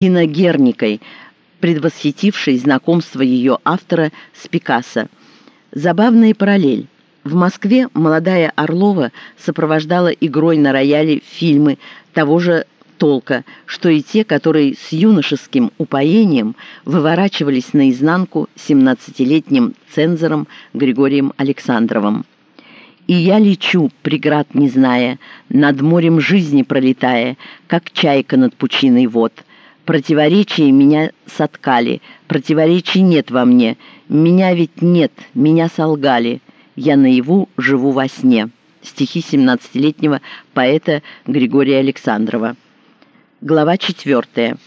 Герникой, предвосхитившей знакомство ее автора с Пикассо. Забавная параллель. В Москве молодая Орлова сопровождала игрой на рояле фильмы того же толка, что и те, которые с юношеским упоением выворачивались наизнанку 17-летним цензором Григорием Александровым. И я лечу, преград не зная, над морем жизни пролетая, как чайка над пучиной вод. Противоречия меня соткали, противоречий нет во мне, меня ведь нет, меня солгали, я наяву живу во сне. Стихи 17-летнего поэта Григория Александрова. Глава 4.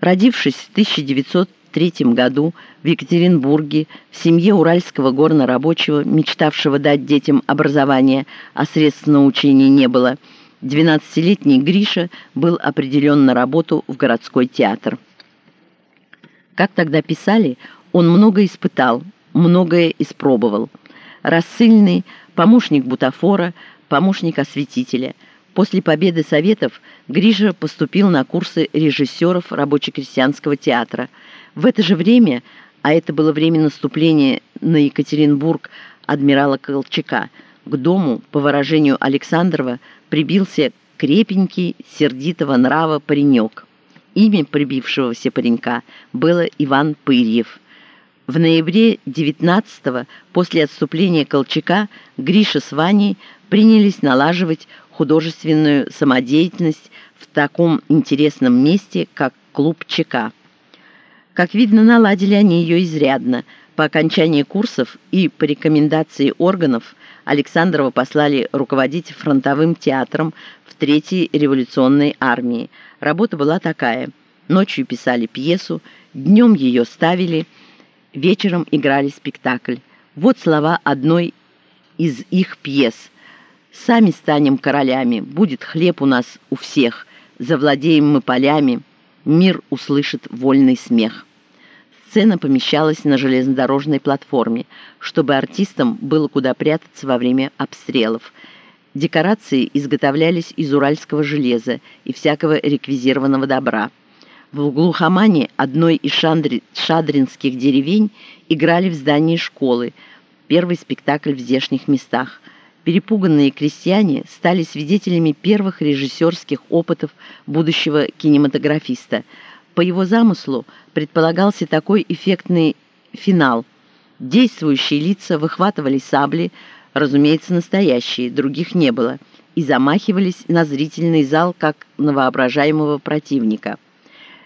Родившись в 1903 году в Екатеринбурге в семье уральского горнорабочего, мечтавшего дать детям образование, а средств на учение не было, 12-летний Гриша был определен на работу в городской театр. Как тогда писали, он много испытал, многое испробовал. Рассыльный, помощник бутафора, помощник осветителя – После победы Советов Гриша поступил на курсы режиссеров рабоче-крестьянского театра. В это же время, а это было время наступления на Екатеринбург адмирала Колчака, к дому, по выражению Александрова, прибился крепенький, сердитого нрава паренек. Имя прибившегося паренька было Иван Пырьев. В ноябре 19-го, после отступления Колчака, Гриша с Ваней принялись налаживать художественную самодеятельность в таком интересном месте, как клуб ЧК. Как видно, наладили они ее изрядно. По окончании курсов и по рекомендации органов Александрова послали руководить фронтовым театром в Третьей революционной армии. Работа была такая. Ночью писали пьесу, днем ее ставили, вечером играли спектакль. Вот слова одной из их пьес – Сами станем королями, будет хлеб у нас у всех, завладеем мы полями, мир услышит вольный смех. Сцена помещалась на железнодорожной платформе, чтобы артистам было куда прятаться во время обстрелов. Декорации изготовлялись из уральского железа и всякого реквизированного добра. В глухомане одной из шандри... шадринских деревень играли в здании школы, первый спектакль в здешних местах – перепуганные крестьяне стали свидетелями первых режиссерских опытов будущего кинематографиста. По его замыслу предполагался такой эффектный финал. Действующие лица выхватывали сабли, разумеется, настоящие, других не было, и замахивались на зрительный зал как на воображаемого противника.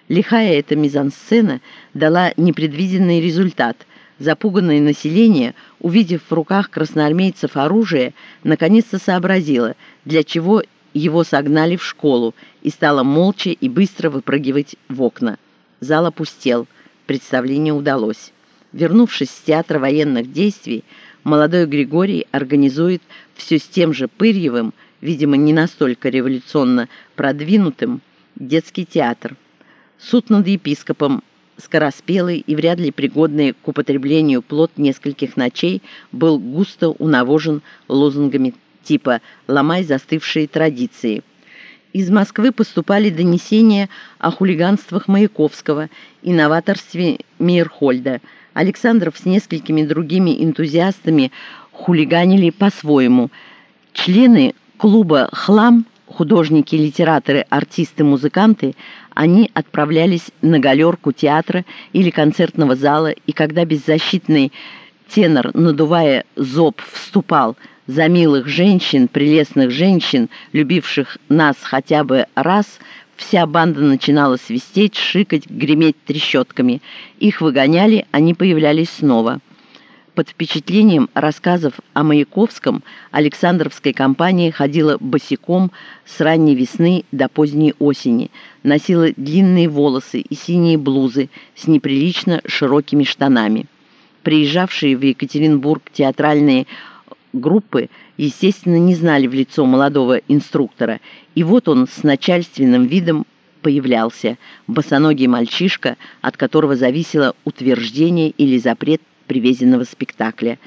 Лихая эта мизансцена дала непредвиденный результат – Запуганное население, увидев в руках красноармейцев оружие, наконец-то сообразило, для чего его согнали в школу, и стало молча и быстро выпрыгивать в окна. Зал опустел, представление удалось. Вернувшись с театра военных действий, молодой Григорий организует все с тем же Пырьевым, видимо, не настолько революционно продвинутым, детский театр. Суд над епископом скороспелый и вряд ли пригодный к употреблению плод нескольких ночей был густо унавожен лозунгами типа «ломай застывшие традиции». Из Москвы поступали донесения о хулиганствах Маяковского и новаторстве Мейерхольда. Александров с несколькими другими энтузиастами хулиганили по-своему. Члены клуба «Хлам» художники, литераторы, артисты, музыканты, они отправлялись на галерку театра или концертного зала, и когда беззащитный тенор, надувая зоб, вступал за милых женщин, прелестных женщин, любивших нас хотя бы раз, вся банда начинала свистеть, шикать, греметь трещотками. Их выгоняли, они появлялись снова. Под впечатлением рассказов о Маяковском Александровская компания ходила босиком с ранней весны до поздней осени, носила длинные волосы и синие блузы с неприлично широкими штанами. Приезжавшие в Екатеринбург театральные группы, естественно, не знали в лицо молодого инструктора, и вот он с начальственным видом появлялся, босоногий мальчишка, от которого зависело утверждение или запрет привезенного спектакля.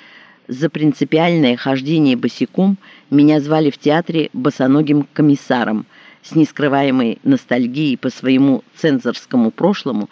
За принципиальное хождение босиком меня звали в театре босоногим комиссаром. с нескрываемой ностальгией по своему цензорскому прошлому,